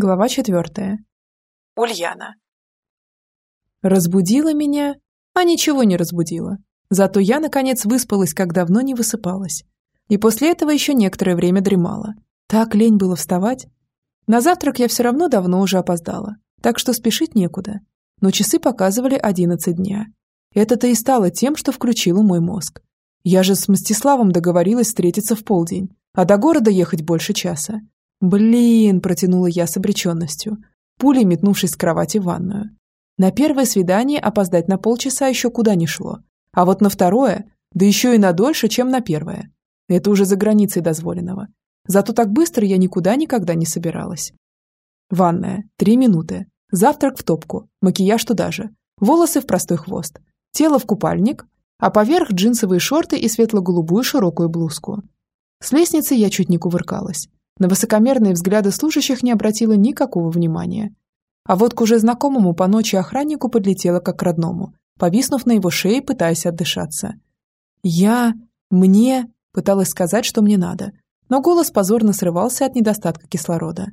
Глава четвертая. Ульяна. Разбудила меня, а ничего не разбудила. Зато я, наконец, выспалась, как давно не высыпалась. И после этого еще некоторое время дремала. Так лень было вставать. На завтрак я все равно давно уже опоздала, так что спешить некуда. Но часы показывали одиннадцать дня. Это-то и стало тем, что включило мой мозг. Я же с Мстиславом договорилась встретиться в полдень, а до города ехать больше часа. «Блин!» – протянула я с обреченностью, пулей метнувшись с кровати в ванную. На первое свидание опоздать на полчаса еще куда не шло. А вот на второе, да еще и на дольше, чем на первое. Это уже за границей дозволенного. Зато так быстро я никуда никогда не собиралась. Ванная. Три минуты. Завтрак в топку. Макияж туда же. Волосы в простой хвост. Тело в купальник, а поверх джинсовые шорты и светло-голубую широкую блузку. С лестницы я чуть не кувыркалась. На высокомерные взгляды служащих не обратила никакого внимания. А вот к уже знакомому по ночи охраннику подлетела как к родному, повиснув на его шее, пытаясь отдышаться. «Я... мне...» пыталась сказать, что мне надо, но голос позорно срывался от недостатка кислорода.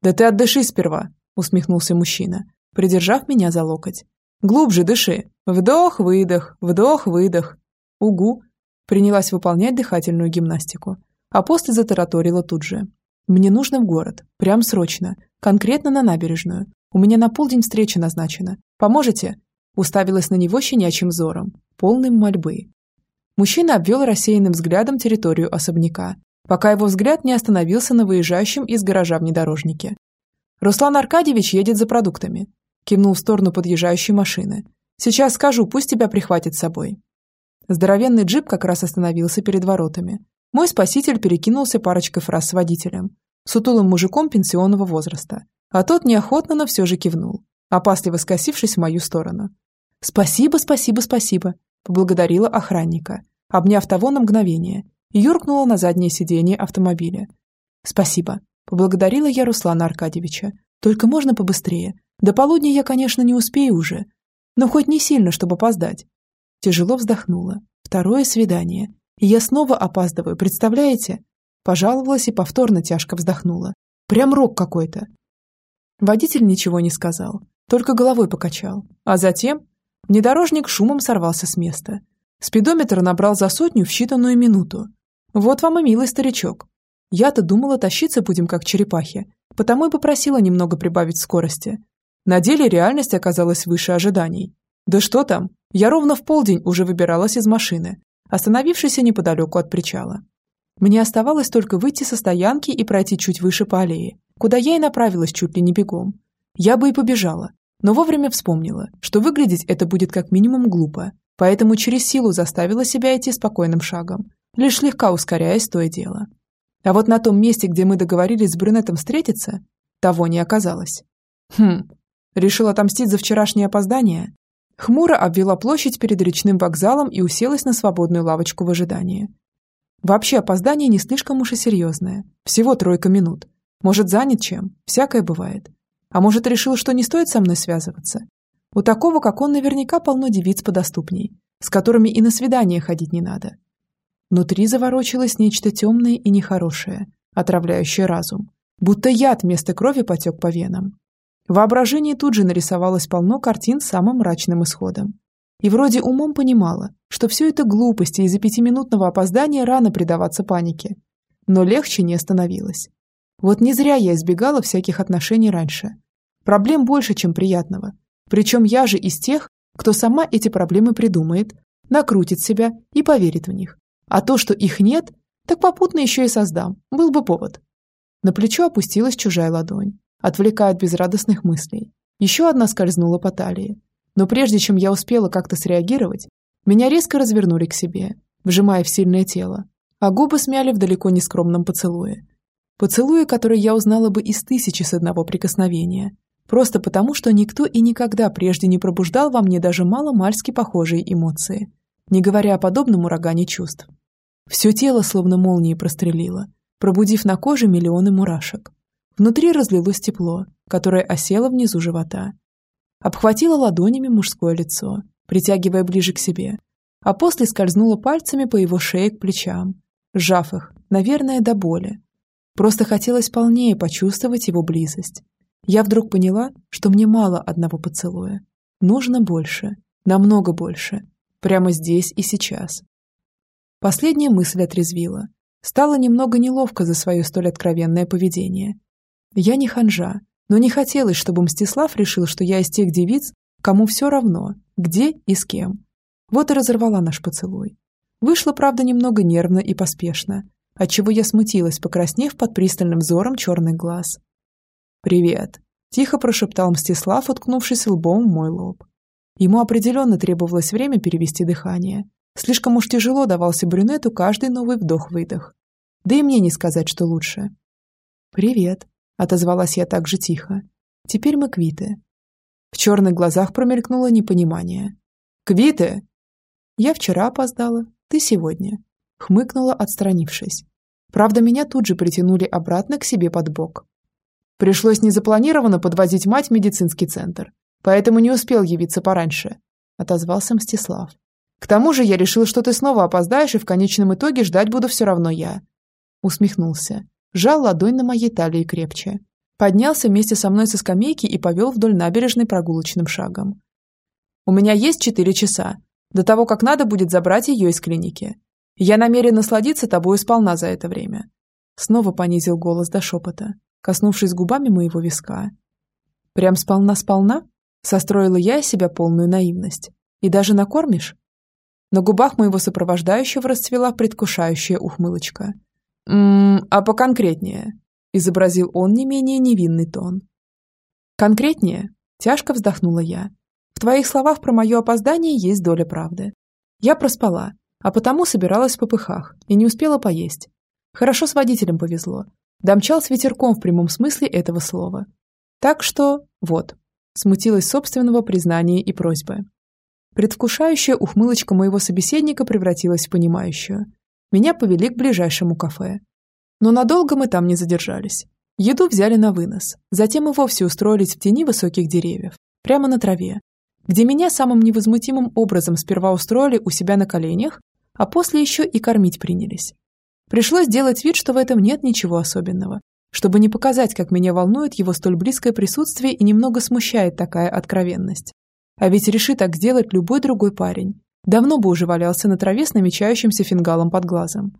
«Да ты отдышись сперва», — усмехнулся мужчина, придержав меня за локоть. «Глубже дыши. Вдох-выдох, вдох-выдох». «Угу», — принялась выполнять дыхательную гимнастику а после затараторила тут же. «Мне нужно в город. Прям срочно. Конкретно на набережную. У меня на полдень встреча назначена. Поможете?» Уставилась на него щенячьим взором, полным мольбы. Мужчина обвел рассеянным взглядом территорию особняка, пока его взгляд не остановился на выезжающем из гаража внедорожнике. «Руслан Аркадьевич едет за продуктами», кивнул в сторону подъезжающей машины. «Сейчас скажу, пусть тебя прихватит с собой». Здоровенный джип как раз остановился перед воротами, мой спаситель перекинулся парочкой фраз с водителем, сутулым мужиком пенсионного возраста, а тот неохотно, но все же кивнул, опасливо скосившись в мою сторону. «Спасибо, спасибо, спасибо», – поблагодарила охранника, обняв того на мгновение, и юркнула на заднее сиденье автомобиля. «Спасибо», – поблагодарила я Руслана Аркадьевича. «Только можно побыстрее. До полудня я, конечно, не успею уже, но хоть не сильно, чтобы опоздать». Тяжело вздохнула. Второе свидание. И я снова опаздываю, представляете? Пожаловалась и повторно тяжко вздохнула. Прям рок какой-то. Водитель ничего не сказал, только головой покачал. А затем внедорожник шумом сорвался с места. Спидометр набрал за сотню в считанную минуту. Вот вам и милый старичок. Я-то думала, тащиться будем как черепахи, потому и попросила немного прибавить скорости. На деле реальность оказалась выше ожиданий. Да что там, я ровно в полдень уже выбиралась из машины, остановившийся неподалеку от причала. Мне оставалось только выйти со стоянки и пройти чуть выше по аллее, куда я и направилась чуть ли не бегом. Я бы и побежала, но вовремя вспомнила, что выглядеть это будет как минимум глупо, поэтому через силу заставила себя идти спокойным шагом, лишь слегка ускоряясь то и дело. А вот на том месте, где мы договорились с брюнетом встретиться, того не оказалось. Хм, решил отомстить за вчерашнее опоздание? Хмуро обвела площадь перед речным вокзалом и уселась на свободную лавочку в ожидании. Вообще опоздание не слишком уж и серьезное. Всего тройка минут. Может, занят чем? Всякое бывает. А может, решил, что не стоит со мной связываться? У такого, как он, наверняка полно девиц подоступней, с которыми и на свидание ходить не надо. Внутри заворочилось нечто темное и нехорошее, отравляющее разум. Будто яд вместо крови потек по венам. В воображении тут же нарисовалось полно картин с самым мрачным исходом. И вроде умом понимала, что все это глупости, из-за пятиминутного опоздания рано предаваться панике. Но легче не становилось. Вот не зря я избегала всяких отношений раньше. Проблем больше, чем приятного. Причем я же из тех, кто сама эти проблемы придумает, накрутит себя и поверит в них. А то, что их нет, так попутно еще и создам, был бы повод. На плечо опустилась чужая ладонь отвлекая от безрадостных мыслей. Еще одна скользнула по талии. Но прежде чем я успела как-то среагировать, меня резко развернули к себе, вжимая в сильное тело, а губы смяли в далеко не скромном поцелуе. Поцелуе, который я узнала бы из тысячи с одного прикосновения, просто потому, что никто и никогда прежде не пробуждал во мне даже мало-мальски похожие эмоции, не говоря о подобном урагане чувств. Все тело словно молнией прострелило, пробудив на коже миллионы мурашек. Внутри разлилось тепло, которое осело внизу живота. Обхватила ладонями мужское лицо, притягивая ближе к себе, а после скользнула пальцами по его шее к плечам, сжав их, наверное, до боли. Просто хотелось полнее почувствовать его близость, Я вдруг поняла, что мне мало одного поцелуя. Нужно больше, намного больше. Прямо здесь и сейчас. Последняя мысль отрезвила. Стало немного неловко за свое столь откровенное поведение. Я не ханжа, но не хотелось, чтобы Мстислав решил, что я из тех девиц, кому все равно, где и с кем. Вот и разорвала наш поцелуй. Вышло, правда, немного нервно и поспешно, отчего я смутилась, покраснев под пристальным взором черный глаз. «Привет», – тихо прошептал Мстислав, уткнувшись лбом в мой лоб. Ему определенно требовалось время перевести дыхание. Слишком уж тяжело давался брюнету каждый новый вдох-выдох. Да и мне не сказать, что лучше. «Привет», — отозвалась я так же тихо. «Теперь мы квиты». В черных глазах промелькнуло непонимание. «Квиты?» «Я вчера опоздала, ты сегодня», — хмыкнула, отстранившись. Правда, меня тут же притянули обратно к себе под бок. Пришлось незапланированно подвозить мать в медицинский центр, поэтому не успел явиться пораньше», – отозвался Мстислав. «К тому же я решил, что ты снова опоздаешь, и в конечном итоге ждать буду все равно я». Усмехнулся, сжал ладонь на моей талии крепче. Поднялся вместе со мной со скамейки и повел вдоль набережной прогулочным шагом. «У меня есть четыре часа, до того, как надо будет забрать ее из клиники. Я намерен насладиться тобой сполна за это время». Снова понизил голос до шепота коснувшись губами моего виска. «Прям сполна-сполна?» Состроила я из себя полную наивность. «И даже накормишь?» На губах моего сопровождающего расцвела предвкушающая ухмылочка. «Ммм, а поконкретнее?» изобразил он не менее невинный тон. «Конкретнее?» – тяжко вздохнула я. «В твоих словах про мое опоздание есть доля правды. Я проспала, а потому собиралась в попыхах и не успела поесть. Хорошо с водителем повезло. Домчал с ветерком в прямом смысле этого слова. Так что, вот, смутилась собственного признания и просьбы. Предвкушающая ухмылочка моего собеседника превратилась в понимающую. Меня повели к ближайшему кафе. Но надолго мы там не задержались. Еду взяли на вынос, затем и вовсе устроились в тени высоких деревьев, прямо на траве, где меня самым невозмутимым образом сперва устроили у себя на коленях, а после еще и кормить принялись. Пришлось делать вид, что в этом нет ничего особенного, чтобы не показать, как меня волнует его столь близкое присутствие и немного смущает такая откровенность. А ведь реши так сделать любой другой парень. Давно бы уже валялся на траве с намечающимся фингалом под глазом.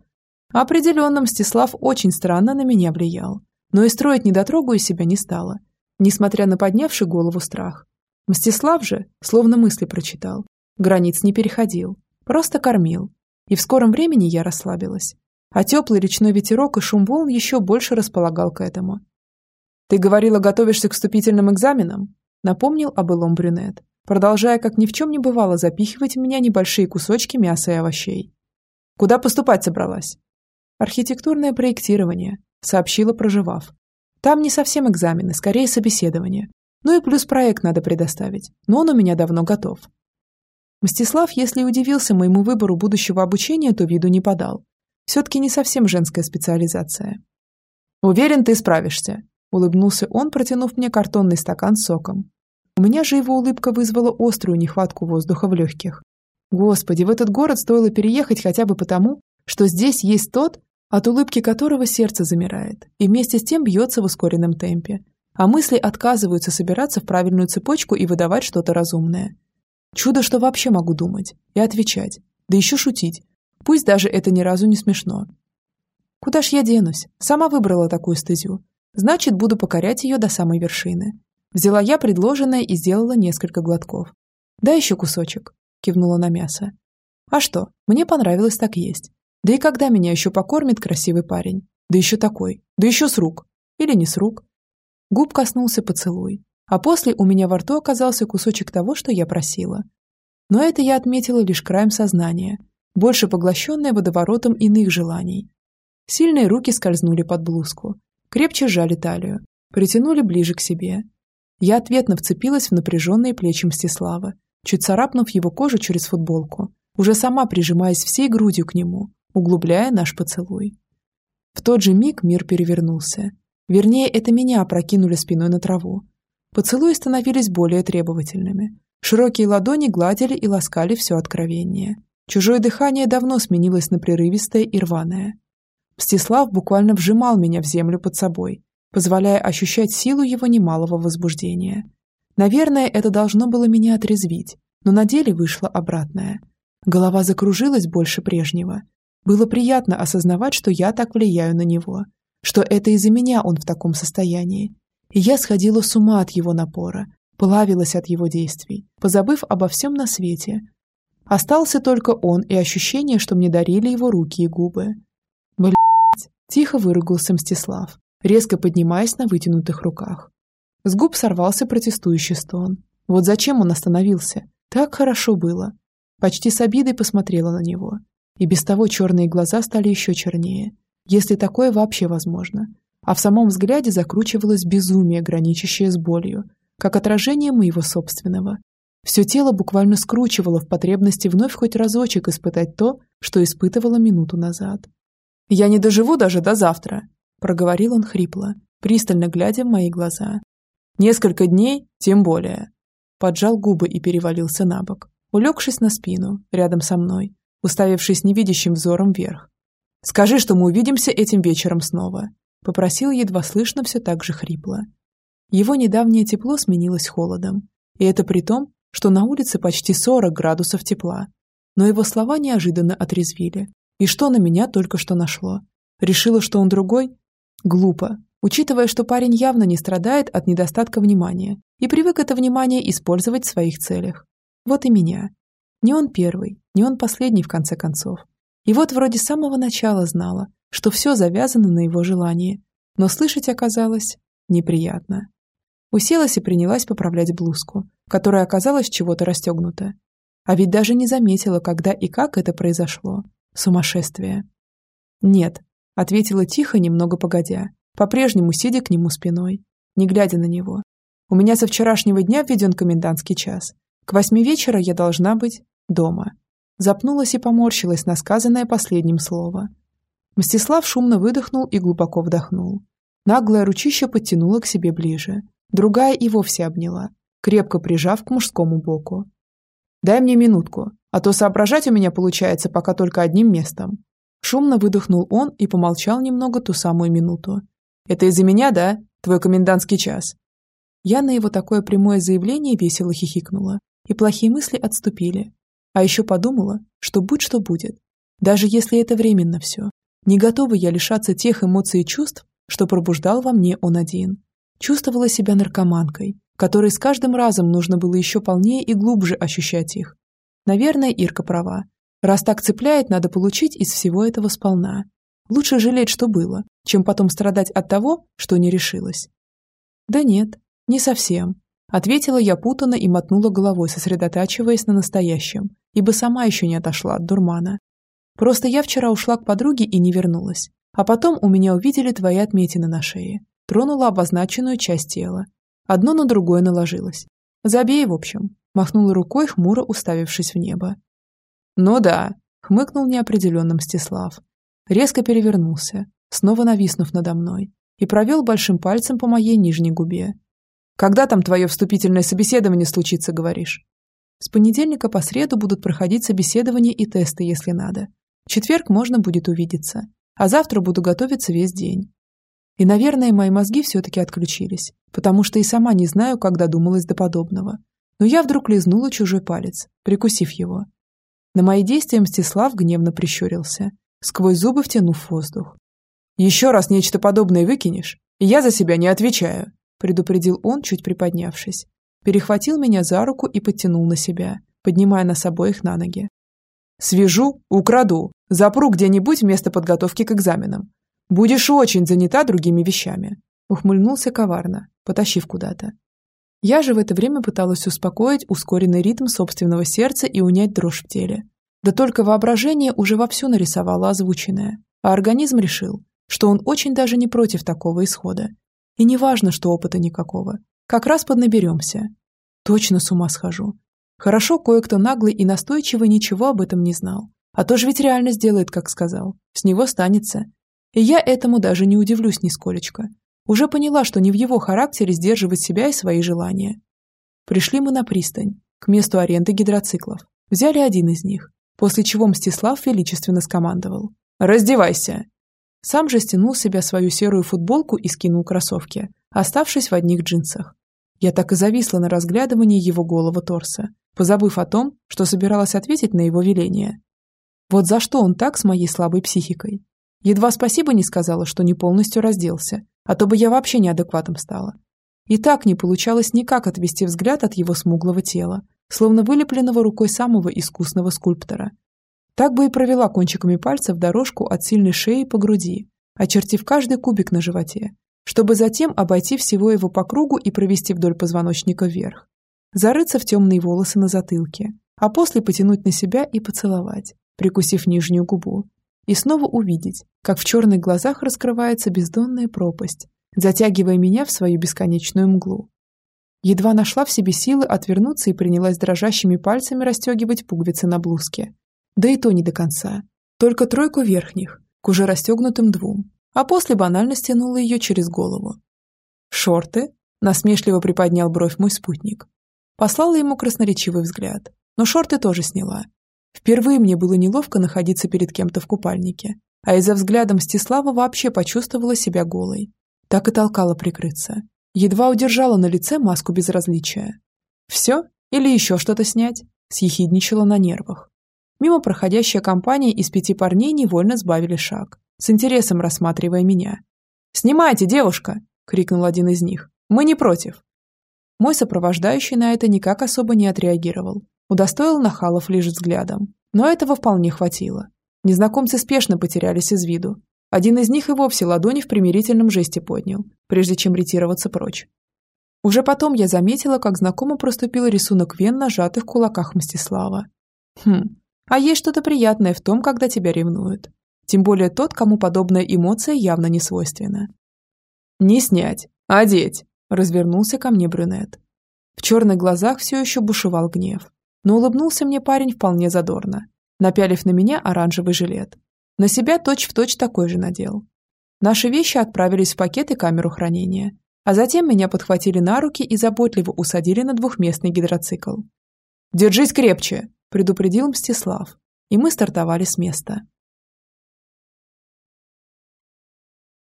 Определенно, Мстислав очень странно на меня влиял. Но и строить недотрогу из себя не стало, несмотря на поднявший голову страх. Мстислав же, словно мысли прочитал, границ не переходил, просто кормил. И в скором времени я расслабилась а теплый речной ветерок и шум волн еще больше располагал к этому. «Ты говорила, готовишься к вступительным экзаменам?» напомнил о былом брюнет, продолжая, как ни в чем не бывало, запихивать в меня небольшие кусочки мяса и овощей. «Куда поступать собралась?» «Архитектурное проектирование», сообщила, проживав. «Там не совсем экзамены, скорее собеседование. Ну и плюс проект надо предоставить, но он у меня давно готов». Мстислав, если удивился моему выбору будущего обучения, то виду не подал, все-таки не совсем женская специализация. «Уверен, ты справишься», – улыбнулся он, протянув мне картонный стакан с соком. У меня же его улыбка вызвала острую нехватку воздуха в легких. Господи, в этот город стоило переехать хотя бы потому, что здесь есть тот, от улыбки которого сердце замирает и вместе с тем бьется в ускоренном темпе, а мысли отказываются собираться в правильную цепочку и выдавать что-то разумное. Чудо, что вообще могу думать и отвечать, да еще шутить, Пусть даже это ни разу не смешно. Куда ж я денусь? Сама выбрала такую стезю. Значит, буду покорять ее до самой вершины. Взяла я предложенное и сделала несколько глотков. «Да еще кусочек», – кивнула на мясо. «А что, мне понравилось так есть. Да и когда меня еще покормит красивый парень? Да еще такой. Да еще с рук. Или не с рук?» Губ коснулся поцелуй. А после у меня во рту оказался кусочек того, что я просила. Но это я отметила лишь краем сознания – больше поглощенная водоворотом иных желаний. Сильные руки скользнули под блузку, крепче сжали талию, притянули ближе к себе. Я ответно вцепилась в напряженные плечи Мстислава, чуть царапнув его кожу через футболку, уже сама прижимаясь всей грудью к нему, углубляя наш поцелуй. В тот же миг мир перевернулся. Вернее, это меня опрокинули спиной на траву. Поцелуи становились более требовательными. Широкие ладони гладили и ласкали все откровение. Чужое дыхание давно сменилось на прерывистое и рваное. Мстислав буквально вжимал меня в землю под собой, позволяя ощущать силу его немалого возбуждения. Наверное, это должно было меня отрезвить, но на деле вышло обратное. Голова закружилась больше прежнего. Было приятно осознавать, что я так влияю на него, что это из-за меня он в таком состоянии. И я сходила с ума от его напора, плавилась от его действий, позабыв обо всем на свете. Остался только он и ощущение, что мне дарили его руки и губы. Блять! Тихо выругался Мстислав, резко поднимаясь на вытянутых руках. С губ сорвался протестующий стон. Вот зачем он остановился? Так хорошо было. Почти с обидой посмотрела на него. И без того черные глаза стали еще чернее. Если такое вообще возможно. А в самом взгляде закручивалось безумие, граничащее с болью, как отражение моего собственного. Все тело буквально скручивало в потребности вновь хоть разочек испытать то, что испытывала минуту назад. «Я не доживу даже до завтра», — проговорил он хрипло, пристально глядя в мои глаза. «Несколько дней, тем более». Поджал губы и перевалился на бок, улегшись на спину, рядом со мной, уставившись невидящим взором вверх. «Скажи, что мы увидимся этим вечером снова», — попросил едва слышно все так же хрипло. Его недавнее тепло сменилось холодом, и это при том, что на улице почти 40 градусов тепла. Но его слова неожиданно отрезвили, и что на меня только что нашло? Решила, что он другой? Глупо, учитывая, что парень явно не страдает от недостатка внимания и привык это внимание использовать в своих целях. Вот и меня. Не он первый, не он последний в конце концов. И вот вроде с самого начала знала, что все завязано на его желании, но слышать оказалось неприятно. Уселась и принялась поправлять блузку, которая оказалась чего-то расстегнута. А ведь даже не заметила, когда и как это произошло. Сумасшествие. «Нет», — ответила тихо, немного погодя, по-прежнему сидя к нему спиной, не глядя на него. «У меня со вчерашнего дня введен комендантский час. К восьми вечера я должна быть дома». Запнулась и поморщилась на сказанное последним слово. Мстислав шумно выдохнул и глубоко вдохнул. Наглая ручища подтянула к себе ближе. Другая и вовсе обняла, крепко прижав к мужскому боку. «Дай мне минутку», а то соображать у меня получается пока только одним местом. Шумно выдохнул он и помолчал немного ту самую минуту. «Это из-за меня, да? Твой комендантский час?» Я на его такое прямое заявление весело хихикнула, и плохие мысли отступили. А еще подумала, что будь что будет. Даже если это временно все. Не готова я лишаться тех эмоций и чувств, что пробуждал во мне он один. Чувствовала себя наркоманкой, которой с каждым разом нужно было еще полнее и глубже ощущать их, Наверное, Ирка права. Раз так цепляет, надо получить из всего этого сполна. Лучше жалеть, что было, чем потом страдать от того, что не решилась. Да нет, не совсем. Ответила я путанно и мотнула головой, сосредотачиваясь на настоящем, ибо сама еще не отошла от дурмана. Просто я вчера ушла к подруге и не вернулась. А потом у меня увидели твои отметины на шее. Тронула обозначенную часть тела. Одно на другое наложилось. Забей, в общем махнула рукой, хмуро уставившись в небо. «Ну да», — хмыкнул неопределенно Мстислав. Резко перевернулся, снова нависнув надо мной, и провел большим пальцем по моей нижней губе. «Когда там твое вступительное собеседование случится, говоришь?» «С понедельника по среду будут проходить собеседования и тесты, если надо. В четверг можно будет увидеться, а завтра буду готовиться весь день. И, наверное, мои мозги все-таки отключились, потому что и сама не знаю, как додумалась до подобного но я вдруг лизнула чужой палец, прикусив его. На мои действия Мстислав гневно прищурился, сквозь зубы втянув воздух. «Еще раз нечто подобное выкинешь, и я за себя не отвечаю», предупредил он, чуть приподнявшись. Перехватил меня за руку и подтянул на себя, поднимая нас обоих на ноги. «Свяжу, украду, запру где-нибудь вместо подготовки к экзаменам. Будешь очень занята другими вещами», ухмыльнулся коварно, потащив куда-то. Я же в это время пыталась успокоить ускоренный ритм собственного сердца и унять дрожь в теле. Да только воображение уже вовсю нарисовало озвученное, а организм решил, что он очень даже не против такого исхода. И не важно, что опыта никакого. Как раз поднаберемся. Точно с ума схожу. Хорошо, кое-кто наглый и настойчивый ничего об этом не знал. А то же ведь реально сделает, как сказал. С него станется. И я этому даже не удивлюсь нисколечко. Уже поняла, что не в его характере сдерживать себя и свои желания. Пришли мы на пристань, к месту аренды гидроциклов. Взяли один из них, после чего Мстислав величественно скомандовал. «Раздевайся!» Сам же стянул с себя свою серую футболку и скинул кроссовки, оставшись в одних джинсах. Я так и зависла на разглядывании его голого торса, позабыв о том, что собиралась ответить на его веление. Вот за что он так с моей слабой психикой? Едва спасибо не сказала, что не полностью разделся, а то бы я вообще неадекватом стала. И так не получалось никак отвести взгляд от его смуглого тела, словно вылепленного рукой самого искусного скульптора. Так бы и провела кончиками пальцев дорожку от сильной шеи по груди, очертив каждый кубик на животе, чтобы затем обойти всего его по кругу и провести вдоль позвоночника вверх. Зарыться в темные волосы на затылке, а после потянуть на себя и поцеловать, прикусив нижнюю губу. И снова увидеть, как в черных глазах раскрывается бездонная пропасть, затягивая меня в свою бесконечную мглу. Едва нашла в себе силы отвернуться и принялась дрожащими пальцами расстегивать пуговицы на блузке. Да и то не до конца. Только тройку верхних, к уже расстегнутым двум, а после банально стянула ее через голову. «Шорты?» – насмешливо приподнял бровь мой спутник. Послала ему красноречивый взгляд, но шорты тоже сняла. Впервые мне было неловко находиться перед кем-то в купальнике, а из-за взгляда Мстислава вообще почувствовала себя голой. Так и толкала прикрыться. Едва удержала на лице маску безразличия. «Все? Или еще что-то снять?» – съехидничала на нервах. Мимо проходящая компания из пяти парней невольно сбавили шаг с интересом рассматривая меня. «Снимайте, девушка!» – крикнул один из них. «Мы не против!» Мой сопровождающий на это никак особо не отреагировал. Удостоил Нахалов лишь взглядом. Но этого вполне хватило. Незнакомцы спешно потерялись из виду. Один из них и вовсе ладони в примирительном жесте поднял, прежде чем ретироваться прочь. Уже потом я заметила, как знакомо проступил рисунок вен на сжатых кулаках Мстислава. Хм, а есть что-то приятное в том, когда тебя ревнуют. Тем более тот, кому подобная эмоция явно не свойственна. «Не снять, одеть!» – развернулся ко мне брюнет. В черных глазах все еще бушевал гнев, но улыбнулся мне парень вполне задорно, напялив на меня оранжевый жилет. На себя точь-в-точь точь такой же надел. Наши вещи отправились в пакет и камеру хранения, а затем меня подхватили на руки и заботливо усадили на двухместный гидроцикл. «Держись крепче!» – предупредил Мстислав, и мы стартовали с места.